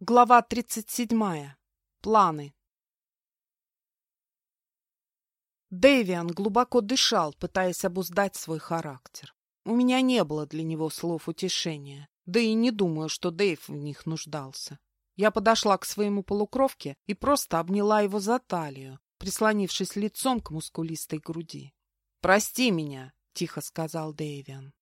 Глава 37. Планы. Дэвиан глубоко дышал, пытаясь обуздать свой характер. У меня не было для него слов утешения, да и не думаю, что Дэйв в них нуждался. Я подошла к своему полукровке и просто обняла его за талию, прислонившись лицом к мускулистой груди. «Прости меня», — тихо сказал Дэвиан.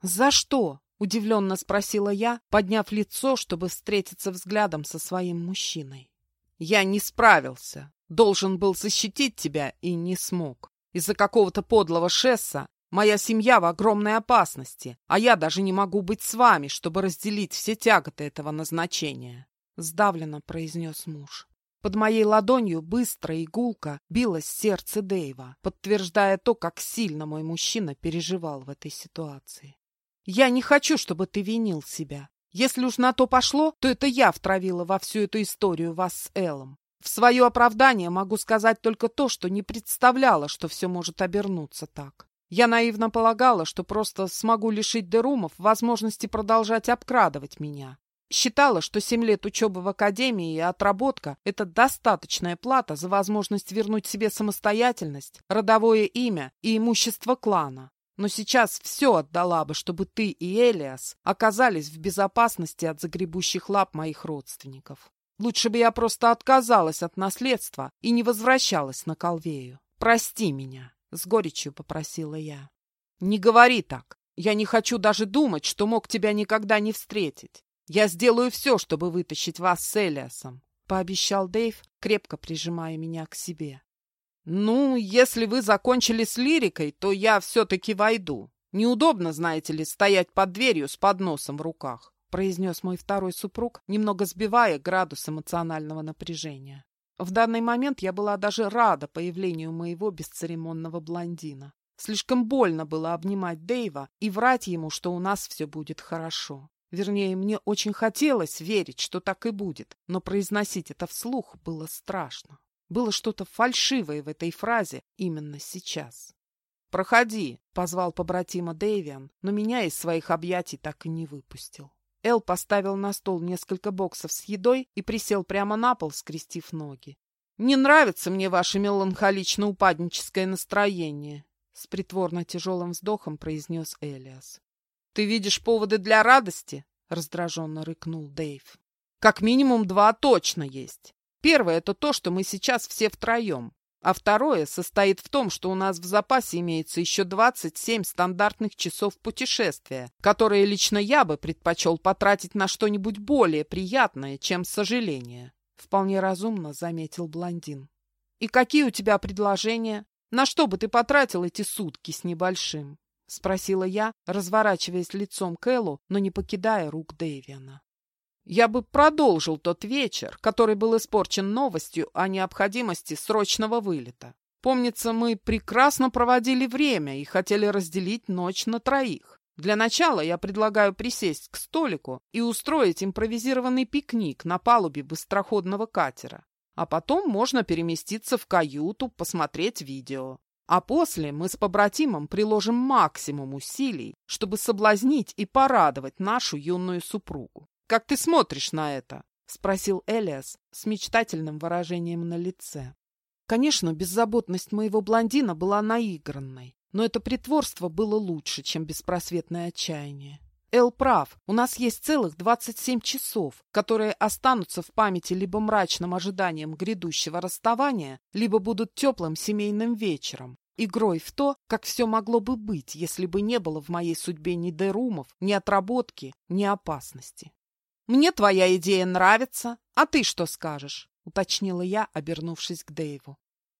«За что?» Удивленно спросила я, подняв лицо, чтобы встретиться взглядом со своим мужчиной. Я не справился. Должен был защитить тебя и не смог. Из-за какого-то подлого шесса моя семья в огромной опасности, а я даже не могу быть с вами, чтобы разделить все тяготы этого назначения. Сдавленно произнес муж. Под моей ладонью быстро и гулко билось сердце Дэйва, подтверждая то, как сильно мой мужчина переживал в этой ситуации. Я не хочу, чтобы ты винил себя. Если уж на то пошло, то это я втравила во всю эту историю вас с Эллом. В свое оправдание могу сказать только то, что не представляла, что все может обернуться так. Я наивно полагала, что просто смогу лишить Дерумов возможности продолжать обкрадывать меня. Считала, что семь лет учебы в академии и отработка – это достаточная плата за возможность вернуть себе самостоятельность, родовое имя и имущество клана. Но сейчас все отдала бы, чтобы ты и Элиас оказались в безопасности от загребущих лап моих родственников. Лучше бы я просто отказалась от наследства и не возвращалась на Колвею. Прости меня, — с горечью попросила я. Не говори так. Я не хочу даже думать, что мог тебя никогда не встретить. Я сделаю все, чтобы вытащить вас с Элиасом, — пообещал Дэйв, крепко прижимая меня к себе. «Ну, если вы закончили с лирикой, то я все-таки войду. Неудобно, знаете ли, стоять под дверью с подносом в руках», произнес мой второй супруг, немного сбивая градус эмоционального напряжения. В данный момент я была даже рада появлению моего бесцеремонного блондина. Слишком больно было обнимать Дэйва и врать ему, что у нас все будет хорошо. Вернее, мне очень хотелось верить, что так и будет, но произносить это вслух было страшно. Было что-то фальшивое в этой фразе именно сейчас. «Проходи», — позвал побратима Дэвиан, но меня из своих объятий так и не выпустил. Эл поставил на стол несколько боксов с едой и присел прямо на пол, скрестив ноги. «Не нравится мне ваше меланхолично-упадническое настроение», — с притворно тяжелым вздохом произнес Элиас. «Ты видишь поводы для радости?» — раздраженно рыкнул Дэйв. «Как минимум два точно есть. Первое – это то, что мы сейчас все втроем. А второе состоит в том, что у нас в запасе имеется еще 27 стандартных часов путешествия, которые лично я бы предпочел потратить на что-нибудь более приятное, чем сожаление. Вполне разумно заметил блондин. И какие у тебя предложения? На что бы ты потратил эти сутки с небольшим? Спросила я, разворачиваясь лицом к Эллу, но не покидая рук Дэвиана. Я бы продолжил тот вечер, который был испорчен новостью о необходимости срочного вылета. Помнится, мы прекрасно проводили время и хотели разделить ночь на троих. Для начала я предлагаю присесть к столику и устроить импровизированный пикник на палубе быстроходного катера. А потом можно переместиться в каюту, посмотреть видео. А после мы с побратимом приложим максимум усилий, чтобы соблазнить и порадовать нашу юную супругу. Как ты смотришь на это? — спросил Элиас с мечтательным выражением на лице. Конечно, беззаботность моего блондина была наигранной, но это притворство было лучше, чем беспросветное отчаяние. Эл прав, у нас есть целых 27 часов, которые останутся в памяти либо мрачным ожиданием грядущего расставания, либо будут теплым семейным вечером, игрой в то, как все могло бы быть, если бы не было в моей судьбе ни дерумов, ни отработки, ни опасности. «Мне твоя идея нравится, а ты что скажешь?» — уточнила я, обернувшись к Дэйву.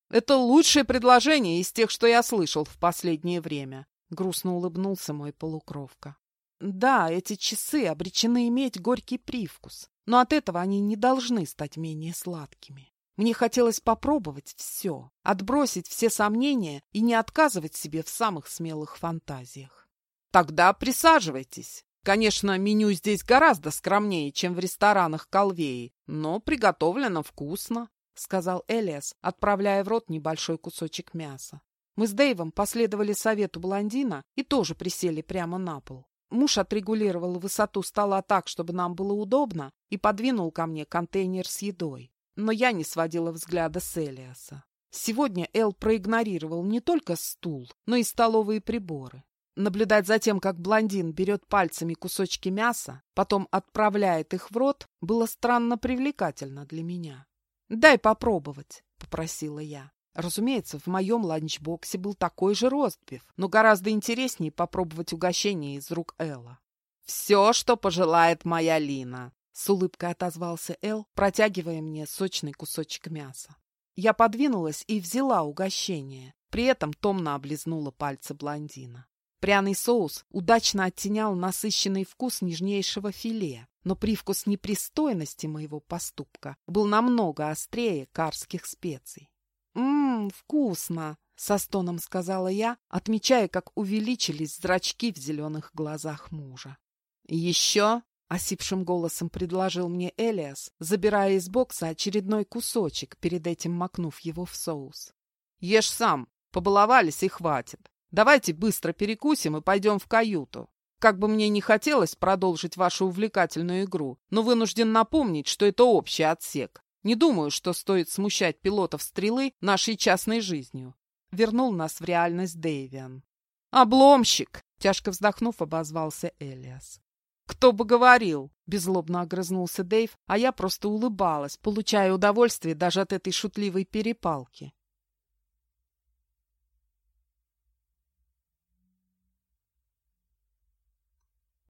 «Это лучшее предложение из тех, что я слышал в последнее время», — грустно улыбнулся мой полукровка. «Да, эти часы обречены иметь горький привкус, но от этого они не должны стать менее сладкими. Мне хотелось попробовать все, отбросить все сомнения и не отказывать себе в самых смелых фантазиях. «Тогда присаживайтесь», Конечно, меню здесь гораздо скромнее, чем в ресторанах Колвеи, но приготовлено вкусно, — сказал Элиас, отправляя в рот небольшой кусочек мяса. Мы с Дэйвом последовали совету блондина и тоже присели прямо на пол. Муж отрегулировал высоту стола так, чтобы нам было удобно, и подвинул ко мне контейнер с едой. Но я не сводила взгляда с Элиаса. Сегодня Эл проигнорировал не только стул, но и столовые приборы. Наблюдать за тем, как блондин берет пальцами кусочки мяса, потом отправляет их в рот, было странно привлекательно для меня. «Дай попробовать», — попросила я. Разумеется, в моем ланчбоксе был такой же ростбиф, но гораздо интереснее попробовать угощение из рук Элла. «Все, что пожелает моя Лина», — с улыбкой отозвался Эл, протягивая мне сочный кусочек мяса. Я подвинулась и взяла угощение, при этом томно облизнула пальцы блондина. Пряный соус удачно оттенял насыщенный вкус нежнейшего филе, но привкус непристойности моего поступка был намного острее карских специй. «Ммм, вкусно!» — со стоном сказала я, отмечая, как увеличились зрачки в зеленых глазах мужа. «Еще?» — осипшим голосом предложил мне Элиас, забирая из бокса очередной кусочек, перед этим макнув его в соус. «Ешь сам, побаловались и хватит. Давайте быстро перекусим и пойдем в каюту. Как бы мне не хотелось продолжить вашу увлекательную игру, но вынужден напомнить, что это общий отсек. Не думаю, что стоит смущать пилотов стрелы нашей частной жизнью. Вернул нас в реальность Дэвиан. «Обломщик!» — тяжко вздохнув, обозвался Элиас. «Кто бы говорил!» — беззлобно огрызнулся Дэйв, а я просто улыбалась, получая удовольствие даже от этой шутливой перепалки.